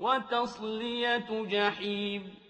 وَتَصْلِيَةُ جَحِيمٍ.